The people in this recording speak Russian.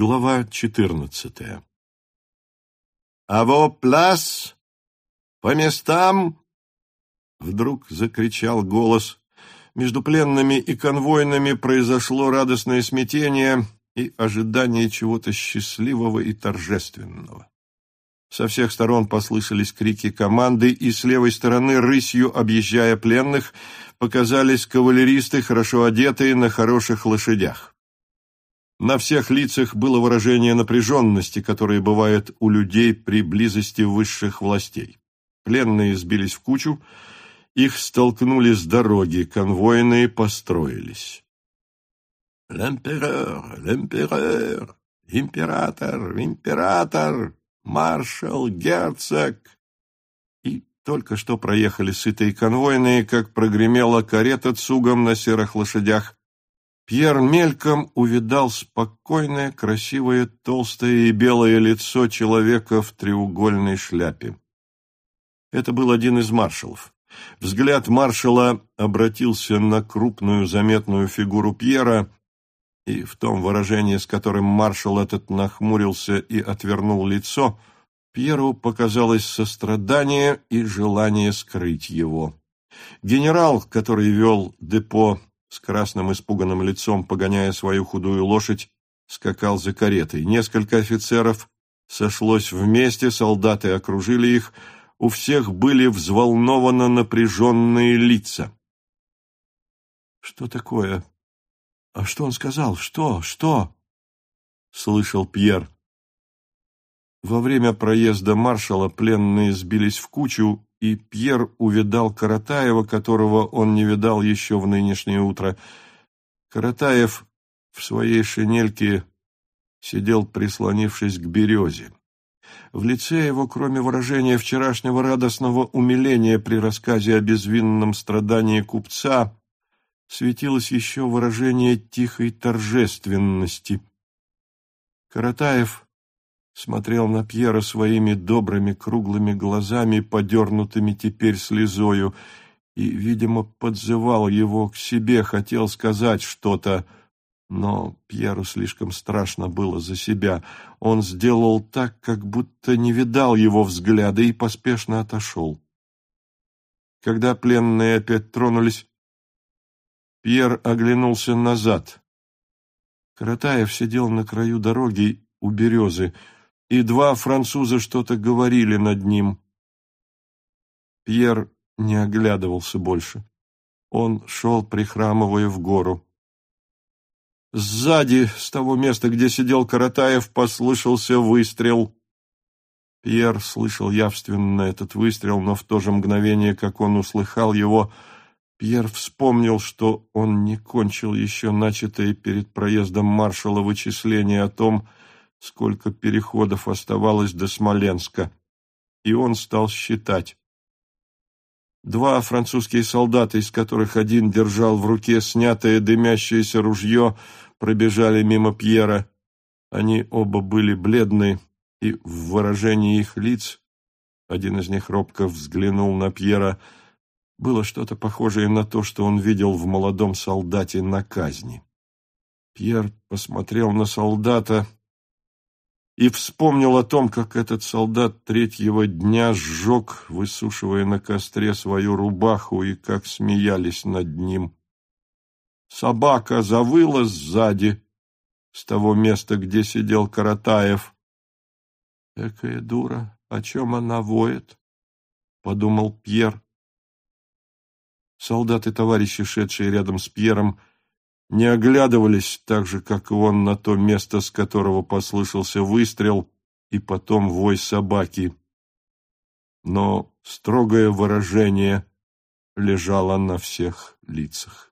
Глава четырнадцатая «Аво пляс! По местам!» Вдруг закричал голос. Между пленными и конвойными произошло радостное смятение и ожидание чего-то счастливого и торжественного. Со всех сторон послышались крики команды, и с левой стороны, рысью объезжая пленных, показались кавалеристы, хорошо одетые на хороших лошадях. На всех лицах было выражение напряженности, которое бывает у людей при близости высших властей. Пленные сбились в кучу, их столкнули с дороги, конвойные построились. «Л'эмперeur! Л'эмперeur! Император! Император! Маршал! Герцог!» И только что проехали сытые конвойные, как прогремела карета цугом на серых лошадях, Пьер мельком увидал спокойное, красивое, толстое и белое лицо человека в треугольной шляпе. Это был один из маршалов. Взгляд маршала обратился на крупную заметную фигуру Пьера, и в том выражении, с которым маршал этот нахмурился и отвернул лицо, Пьеру показалось сострадание и желание скрыть его. Генерал, который вел депо с красным испуганным лицом, погоняя свою худую лошадь, скакал за каретой. Несколько офицеров сошлось вместе, солдаты окружили их, у всех были взволнованно напряженные лица. «Что такое? А что он сказал? Что? Что?» — слышал Пьер. Во время проезда маршала пленные сбились в кучу и Пьер увидал Каратаева, которого он не видал еще в нынешнее утро. Каратаев в своей шинельке сидел, прислонившись к березе. В лице его, кроме выражения вчерашнего радостного умиления при рассказе о безвинном страдании купца, светилось еще выражение тихой торжественности. Каратаев смотрел на Пьера своими добрыми круглыми глазами, подернутыми теперь слезою, и, видимо, подзывал его к себе, хотел сказать что-то, но Пьеру слишком страшно было за себя. Он сделал так, как будто не видал его взгляда, и поспешно отошел. Когда пленные опять тронулись, Пьер оглянулся назад. Каратаев сидел на краю дороги у березы, и два француза что-то говорили над ним. Пьер не оглядывался больше. Он шел, прихрамывая в гору. Сзади, с того места, где сидел Каратаев, послышался выстрел. Пьер слышал явственно этот выстрел, но в то же мгновение, как он услыхал его, Пьер вспомнил, что он не кончил еще начатое перед проездом маршала вычисление о том, сколько переходов оставалось до Смоленска, и он стал считать. Два французские солдата, из которых один держал в руке снятое дымящееся ружье, пробежали мимо Пьера. Они оба были бледны, и в выражении их лиц, один из них робко взглянул на Пьера, было что-то похожее на то, что он видел в молодом солдате на казни. Пьер посмотрел на солдата, и вспомнил о том, как этот солдат третьего дня сжег, высушивая на костре свою рубаху, и как смеялись над ним. Собака завыла сзади, с того места, где сидел Каратаев. «Экая дура, о чем она воет?» — подумал Пьер. Солдаты-товарищи, шедшие рядом с Пьером, не оглядывались так же, как и он, на то место, с которого послышался выстрел и потом вой собаки. Но строгое выражение лежало на всех лицах.